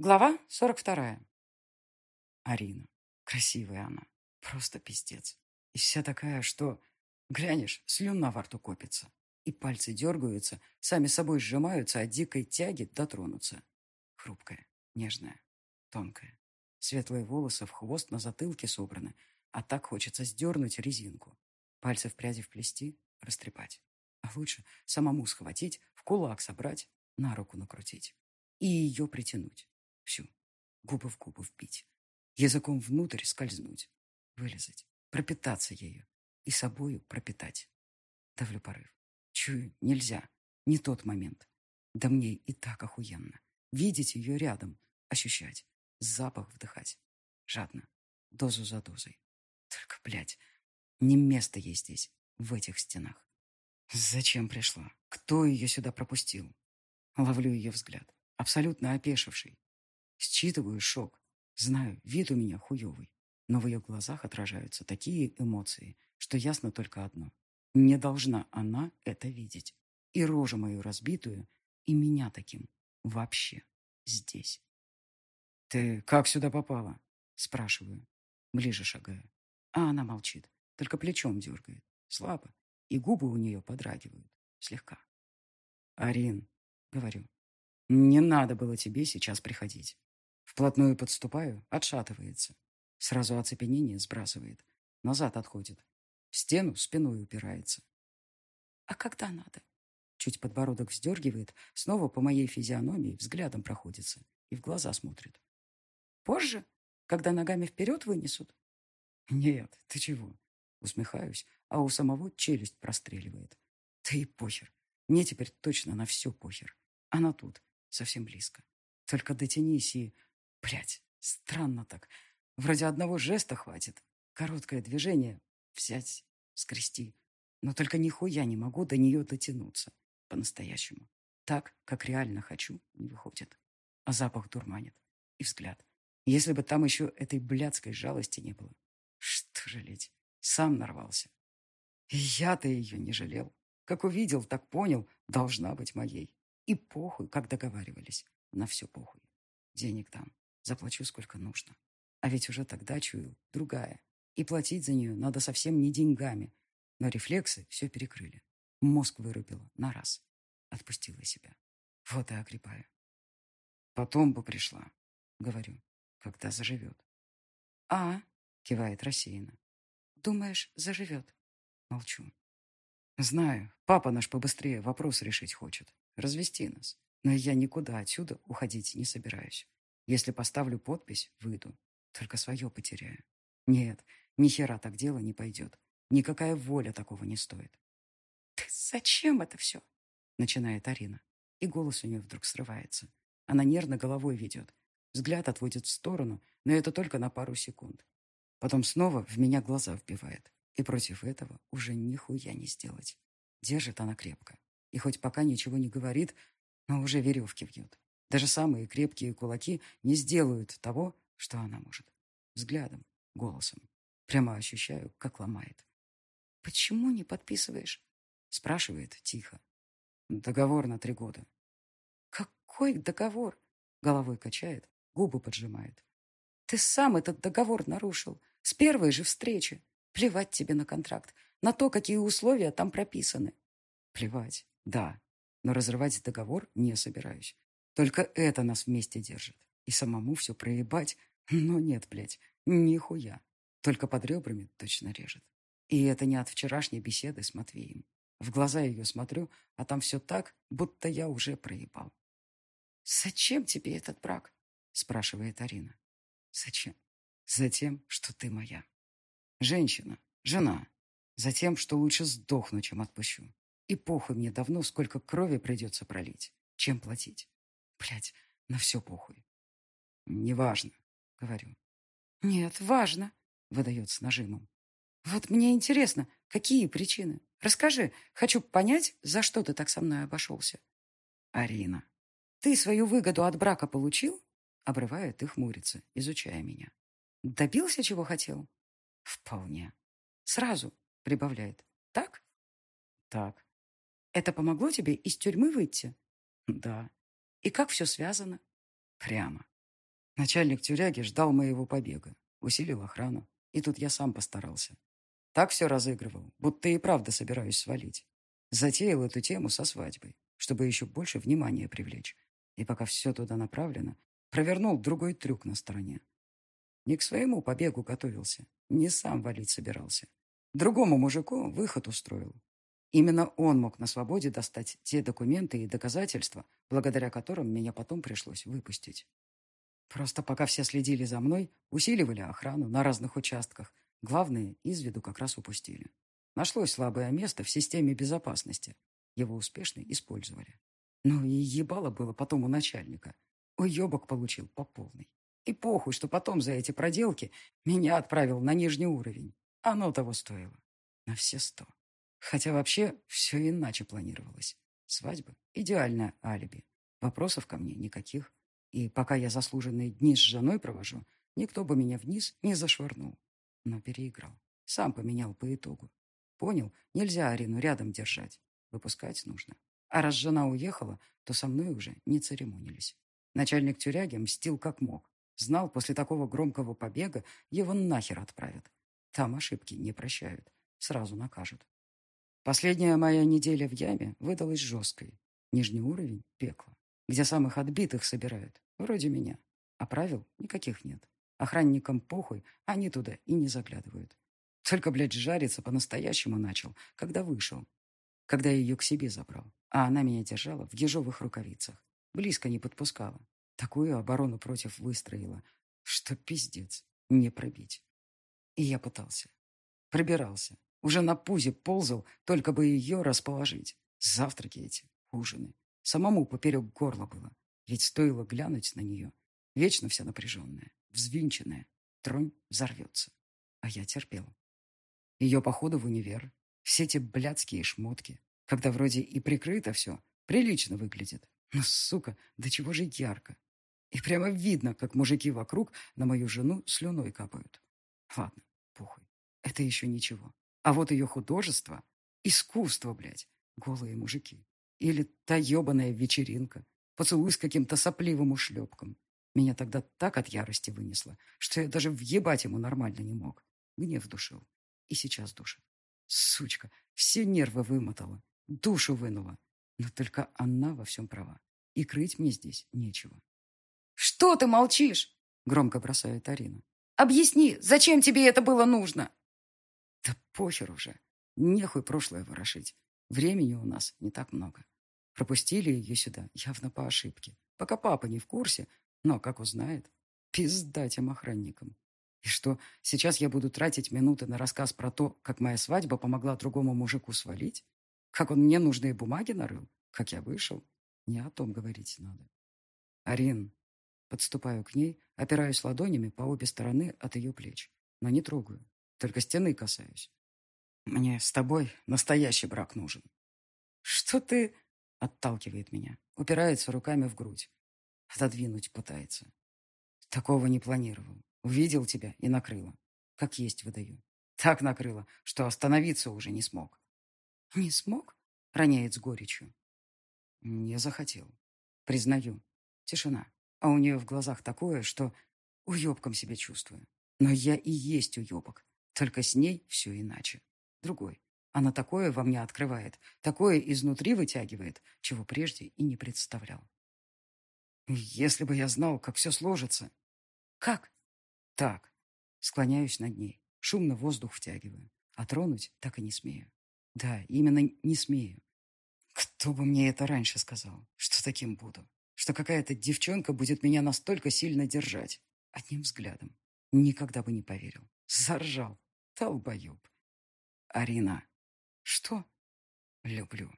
Глава 42. Арина. Красивая она. Просто пиздец. И вся такая, что... Глянешь, слюна во рту копится. И пальцы дергаются, сами собой сжимаются, от дикой тяги дотронуться. Хрупкая, нежная, тонкая. Светлые волосы в хвост на затылке собраны, а так хочется сдернуть резинку. Пальцы в пряди вплести, растрепать. А лучше самому схватить, в кулак собрать, на руку накрутить. И ее притянуть. Губы в губы впить. Языком внутрь скользнуть. Вылезать. Пропитаться ею. И собою пропитать. Давлю порыв. Чую, нельзя. Не тот момент. Да мне и так охуенно. Видеть ее рядом. Ощущать. Запах вдыхать. Жадно. Дозу за дозой. Только, блядь, не место ей здесь, в этих стенах. Зачем пришла? Кто ее сюда пропустил? Ловлю ее взгляд, абсолютно опешивший. Считываю шок. Знаю, вид у меня хуёвый. Но в ее глазах отражаются такие эмоции, что ясно только одно. Не должна она это видеть. И рожу мою разбитую, и меня таким. Вообще. Здесь. «Ты как сюда попала?» Спрашиваю. Ближе шагаю. А она молчит. Только плечом дергает. Слабо. И губы у нее подрагивают. Слегка. «Арин», — говорю, — «не надо было тебе сейчас приходить. Вплотную подступаю, отшатывается. Сразу оцепенение сбрасывает. Назад отходит. В стену спиной упирается. А когда надо? Чуть подбородок вздергивает, снова по моей физиономии взглядом проходится и в глаза смотрит. Позже? Когда ногами вперед вынесут? Нет, ты чего? Усмехаюсь, а у самого челюсть простреливает. Ты и похер. Мне теперь точно на все похер. Она тут, совсем близко. Только дотянись и Блять, странно так. Вроде одного жеста хватит. Короткое движение. Взять, скрести. Но только нихуя не могу до нее дотянуться. По-настоящему. Так, как реально хочу, не выходит. А запах дурманит. И взгляд. Если бы там еще этой блядской жалости не было. Что жалеть? Сам нарвался. И я-то ее не жалел. Как увидел, так понял, должна быть моей. И похуй, как договаривались. На все похуй. Денег там. Заплачу сколько нужно. А ведь уже тогда чую другая. И платить за нее надо совсем не деньгами. Но рефлексы все перекрыли. Мозг вырубила на раз. Отпустила себя. Вот и огребаю. Потом бы пришла, говорю, когда заживет. А, кивает рассеянно. Думаешь, заживет? Молчу. Знаю, папа наш побыстрее вопрос решить хочет. Развести нас. Но я никуда отсюда уходить не собираюсь. Если поставлю подпись, выйду. Только свое потеряю. Нет, ни хера так дело не пойдет. Никакая воля такого не стоит. «Ты зачем это все?» Начинает Арина. И голос у нее вдруг срывается. Она нервно головой ведет. Взгляд отводит в сторону, но это только на пару секунд. Потом снова в меня глаза вбивает. И против этого уже нихуя не сделать. Держит она крепко. И хоть пока ничего не говорит, но уже веревки вьет. Даже самые крепкие кулаки не сделают того, что она может. Взглядом, голосом. Прямо ощущаю, как ломает. «Почему не подписываешь?» Спрашивает тихо. «Договор на три года». «Какой договор?» Головой качает, губы поджимает. «Ты сам этот договор нарушил. С первой же встречи. Плевать тебе на контракт, на то, какие условия там прописаны». «Плевать, да, но разрывать договор не собираюсь. Только это нас вместе держит. И самому все проебать. Но нет, блядь, нихуя. Только под ребрами точно режет. И это не от вчерашней беседы с Матвеем. В глаза ее смотрю, а там все так, будто я уже проебал. «Зачем тебе этот брак?» – спрашивает Арина. «Зачем?» «Затем, что ты моя. Женщина, жена. Затем, что лучше сдохну, чем отпущу. И похуй мне давно, сколько крови придется пролить, чем платить. Блядь, на все похуй. Неважно, говорю. Нет, важно, выдает с нажимом. Вот мне интересно, какие причины? Расскажи, хочу понять, за что ты так со мной обошелся. Арина, ты свою выгоду от брака получил? Обрывает и хмурится, изучая меня. Добился, чего хотел? Вполне. Сразу, прибавляет. Так? Так. Это помогло тебе из тюрьмы выйти? Да. И как все связано? Прямо. Начальник тюряги ждал моего побега, усилил охрану, и тут я сам постарался. Так все разыгрывал, будто и правда собираюсь свалить. Затеял эту тему со свадьбой, чтобы еще больше внимания привлечь. И пока все туда направлено, провернул другой трюк на стороне. Не к своему побегу готовился, не сам валить собирался. Другому мужику выход устроил. Именно он мог на свободе достать те документы и доказательства, благодаря которым меня потом пришлось выпустить. Просто пока все следили за мной, усиливали охрану на разных участках, главное, из виду как раз упустили. Нашлось слабое место в системе безопасности. Его успешно использовали. Ну и ебало было потом у начальника. Уебок получил по полной. И похуй, что потом за эти проделки меня отправил на нижний уровень. Оно того стоило. На все сто. Хотя вообще все иначе планировалось. Свадьба – идеальное алиби. Вопросов ко мне никаких. И пока я заслуженные дни с женой провожу, никто бы меня вниз не зашвырнул. Но переиграл. Сам поменял по итогу. Понял, нельзя Арину рядом держать. Выпускать нужно. А раз жена уехала, то со мной уже не церемонились. Начальник тюряги мстил как мог. Знал, после такого громкого побега его нахер отправят. Там ошибки не прощают. Сразу накажут. Последняя моя неделя в яме выдалась жесткой. Нижний уровень – пекло, где самых отбитых собирают, вроде меня. А правил никаких нет. Охранникам похуй, они туда и не заглядывают. Только, блядь, жариться по-настоящему начал, когда вышел. Когда я ее к себе забрал. А она меня держала в ежовых рукавицах. Близко не подпускала. Такую оборону против выстроила, что пиздец, не пробить. И я пытался. Пробирался. Уже на пузе ползал, только бы ее расположить. Завтраки эти, ужины. Самому поперек горла было. Ведь стоило глянуть на нее. Вечно вся напряженная, взвинченная. Тронь взорвется. А я терпел. Ее походу в универ. Все эти блядские шмотки. Когда вроде и прикрыто все, прилично выглядит. Но, сука, до чего же ярко. И прямо видно, как мужики вокруг на мою жену слюной капают. Ладно, похуй. Это еще ничего. А вот ее художество — искусство, блядь. Голые мужики. Или та ебаная вечеринка. Поцелуй с каким-то сопливым ушлепком. Меня тогда так от ярости вынесло, что я даже въебать ему нормально не мог. Гнев душил. И сейчас душит. Сучка, все нервы вымотала. Душу вынула. Но только она во всем права. И крыть мне здесь нечего. «Что ты молчишь?» — громко бросает Арина. «Объясни, зачем тебе это было нужно?» Да похер уже. Нехуй прошлое ворошить. Времени у нас не так много. Пропустили ее сюда явно по ошибке. Пока папа не в курсе, но, как узнает, пизда тем охранникам. И что, сейчас я буду тратить минуты на рассказ про то, как моя свадьба помогла другому мужику свалить? Как он мне нужные бумаги нарыл? Как я вышел? Не о том говорить надо. Арин. Подступаю к ней, опираюсь ладонями по обе стороны от ее плеч, но не трогаю. Только стены касаюсь. Мне с тобой настоящий брак нужен. Что ты... Отталкивает меня, упирается руками в грудь. Отодвинуть пытается. Такого не планировал. Увидел тебя и накрыло. Как есть выдаю. Так накрыло, что остановиться уже не смог. Не смог? Роняет с горечью. Не захотел. Признаю. Тишина. А у нее в глазах такое, что уебком себя чувствую. Но я и есть уебок. Только с ней все иначе. Другой. Она такое во мне открывает, такое изнутри вытягивает, чего прежде и не представлял. Если бы я знал, как все сложится. Как? Так. Склоняюсь над ней, шумно воздух втягиваю, а тронуть так и не смею. Да, именно не смею. Кто бы мне это раньше сказал, что таким буду, что какая-то девчонка будет меня настолько сильно держать. Одним взглядом. Никогда бы не поверил. Заржал. Толбоеб. Арина. Что? Люблю.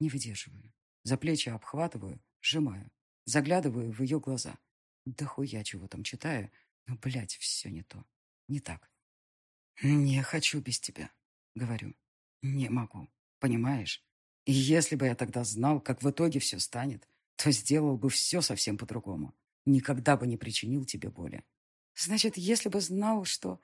Не выдерживаю. За плечи обхватываю, сжимаю. Заглядываю в ее глаза. Да хуя чего там читаю, но, блядь, все не то. Не так. Не хочу без тебя, говорю. Не могу, понимаешь? И если бы я тогда знал, как в итоге все станет, то сделал бы все совсем по-другому. Никогда бы не причинил тебе боли. Значит, если бы знал, что...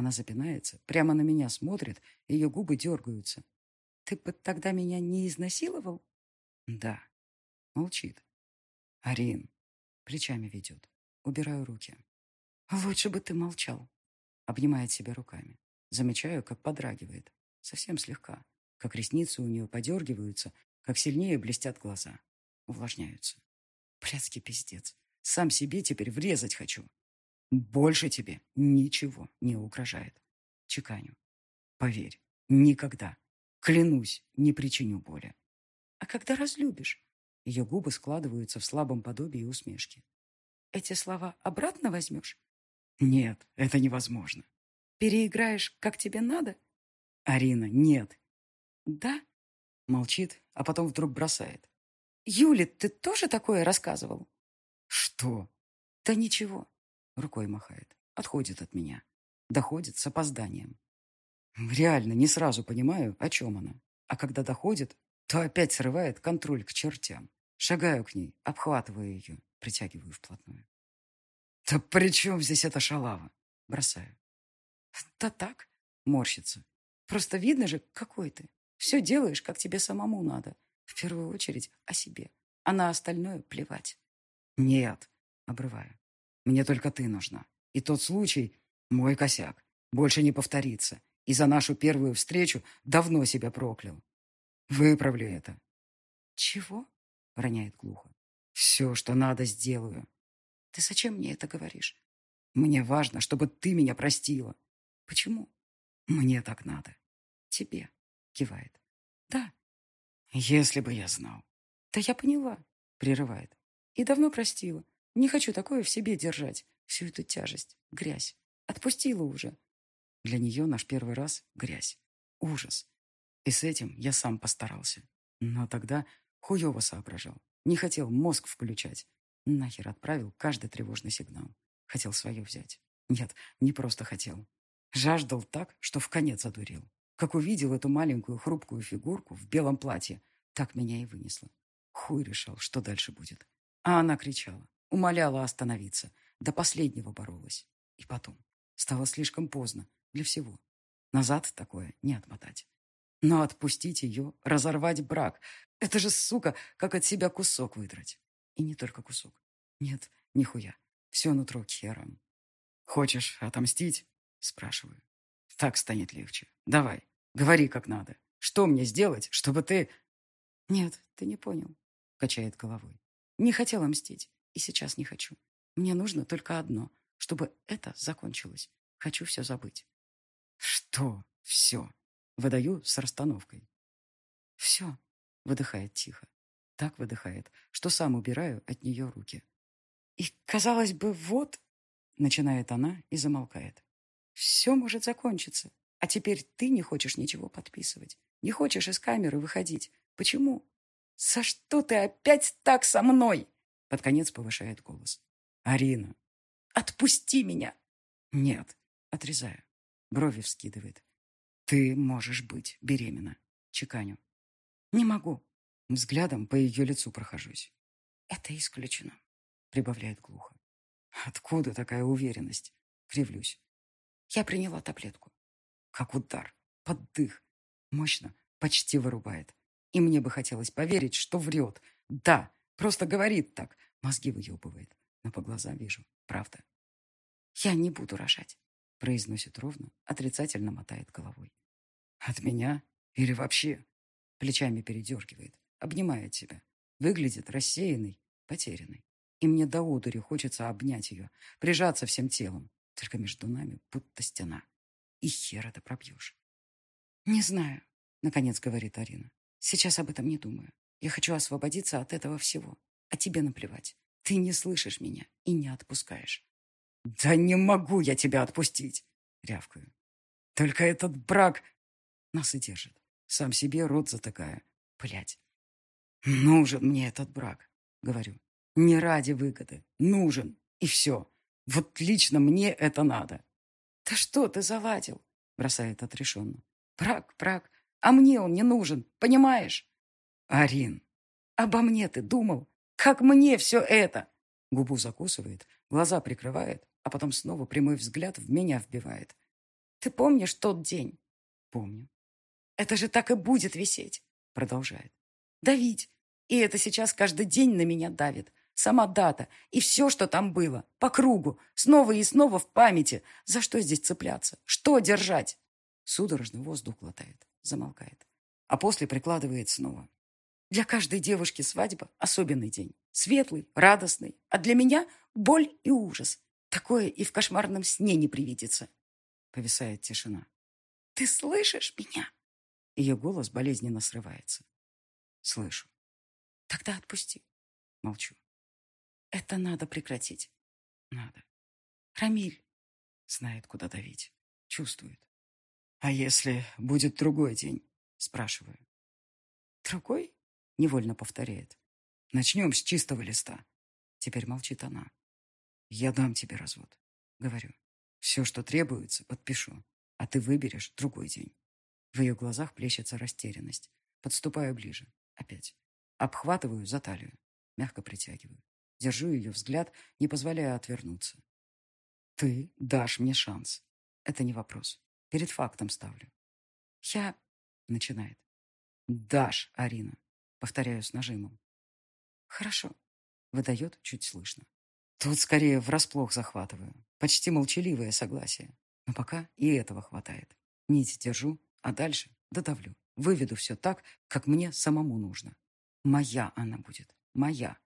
Она запинается, прямо на меня смотрит, ее губы дергаются. Ты бы тогда меня не изнасиловал? Да. Молчит. Арин. Плечами ведет. убираю руки. Лучше бы ты молчал. Обнимает себя руками. Замечаю, как подрагивает. Совсем слегка. Как ресницы у нее подергиваются, как сильнее блестят глаза. Увлажняются. Блядский пиздец. Сам себе теперь врезать хочу. Больше тебе ничего не угрожает. Чеканю. Поверь, никогда. Клянусь, не причиню боли. А когда разлюбишь? Ее губы складываются в слабом подобии усмешки. Эти слова обратно возьмешь? Нет, это невозможно. Переиграешь, как тебе надо? Арина, нет. Да? Молчит, а потом вдруг бросает. Юли, ты тоже такое рассказывал? Что? Да ничего. Рукой махает. Отходит от меня. Доходит с опозданием. Реально не сразу понимаю, о чем она. А когда доходит, то опять срывает контроль к чертям. Шагаю к ней, обхватываю ее, притягиваю вплотную. «Да при чем здесь эта шалава?» Бросаю. «Да так», морщится. «Просто видно же, какой ты. Все делаешь, как тебе самому надо. В первую очередь о себе. А на остальное плевать». «Нет», обрываю. «Мне только ты нужна. И тот случай — мой косяк. Больше не повторится. И за нашу первую встречу давно себя проклял. Выправлю это». «Чего?» — роняет глухо. «Все, что надо, сделаю». «Ты зачем мне это говоришь?» «Мне важно, чтобы ты меня простила». «Почему?» «Мне так надо». «Тебе?» — кивает. «Да». «Если бы я знал». «Да я поняла», — прерывает. «И давно простила. Не хочу такое в себе держать. Всю эту тяжесть, грязь. Отпустила уже. Для нее наш первый раз — грязь. Ужас. И с этим я сам постарался. Но тогда хуево соображал. Не хотел мозг включать. Нахер отправил каждый тревожный сигнал. Хотел свое взять. Нет, не просто хотел. Жаждал так, что в конец одурел. Как увидел эту маленькую хрупкую фигурку в белом платье, так меня и вынесло. Хуй решал, что дальше будет. А она кричала, умоляла остановиться, до последнего боролась. И потом. Стало слишком поздно для всего. Назад такое не отмотать. Но отпустить ее, разорвать брак — это же, сука, как от себя кусок выдрать. И не только кусок. Нет, нихуя. Все нутро кером. «Хочешь отомстить?» — спрашиваю. «Так станет легче. Давай, говори как надо. Что мне сделать, чтобы ты...» «Нет, ты не понял», — качает головой. «Не хотела мстить, и сейчас не хочу. Мне нужно только одно, чтобы это закончилось. Хочу все забыть». «Что все?» — выдаю с расстановкой. «Все», — выдыхает тихо. Так выдыхает, что сам убираю от нее руки. «И, казалось бы, вот...» — начинает она и замолкает. «Все может закончиться. А теперь ты не хочешь ничего подписывать. Не хочешь из камеры выходить. Почему? За что ты опять так со мной?» Под конец повышает голос. «Арина!» «Отпусти меня!» «Нет!» Отрезаю. Брови вскидывает. «Ты можешь быть беременна!» Чеканю. «Не могу!» Взглядом по ее лицу прохожусь. «Это исключено», — прибавляет глухо. «Откуда такая уверенность?» Кривлюсь. «Я приняла таблетку». Как удар. Под дых. Мощно. Почти вырубает. И мне бы хотелось поверить, что врет. Да, просто говорит так. Мозги выебывает. Но по глазам вижу. Правда. «Я не буду рожать», — произносит ровно, отрицательно мотает головой. «От меня? Или вообще?» Плечами передергивает обнимает себя. Выглядит рассеянной, потерянной. И мне до одури хочется обнять ее, прижаться всем телом. Только между нами будто стена. И хер это пробьешь. «Не знаю», — наконец говорит Арина. «Сейчас об этом не думаю. Я хочу освободиться от этого всего. А тебе наплевать. Ты не слышишь меня и не отпускаешь». «Да не могу я тебя отпустить!» — рявкаю. «Только этот брак...» Нас и держит. Сам себе рот затыкая. Блять, «Нужен мне этот брак», — говорю. «Не ради выгоды. Нужен. И все. Вот лично мне это надо». «Да что ты заладил?» — бросает отрешенно. «Брак, брак. А мне он не нужен. Понимаешь?» «Арин, обо мне ты думал? Как мне все это?» Губу закусывает, глаза прикрывает, а потом снова прямой взгляд в меня вбивает. «Ты помнишь тот день?» «Помню». «Это же так и будет висеть», — продолжает. Давить. И это сейчас каждый день на меня давит. Сама дата и все, что там было. По кругу. Снова и снова в памяти. За что здесь цепляться? Что держать? Судорожно воздух глотает. Замолкает. А после прикладывает снова. Для каждой девушки свадьба – особенный день. Светлый, радостный. А для меня – боль и ужас. Такое и в кошмарном сне не привидится. Повисает тишина. «Ты слышишь меня?» Ее голос болезненно срывается. Слышу. «Тогда отпусти». Молчу. Это надо прекратить. Надо. Рамиль. Знает, куда давить. Чувствует. А если будет другой день? Спрашиваю. Другой? Невольно повторяет. Начнем с чистого листа. Теперь молчит она. Я дам тебе развод. Говорю. Все, что требуется, подпишу. А ты выберешь другой день. В ее глазах плещется растерянность. Подступаю ближе. Опять. Обхватываю за талию. Мягко притягиваю. Держу ее взгляд, не позволяя отвернуться. Ты дашь мне шанс. Это не вопрос. Перед фактом ставлю. Я... Начинает. Дашь, Арина. Повторяю с нажимом. Хорошо. Выдает чуть слышно. Тут скорее врасплох захватываю. Почти молчаливое согласие. Но пока и этого хватает. Нить держу, а дальше додавлю. Выведу все так, как мне самому нужно. Моя она будет. Моя.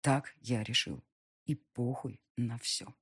Так я решил. И похуй на все.